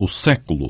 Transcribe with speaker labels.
Speaker 1: O século.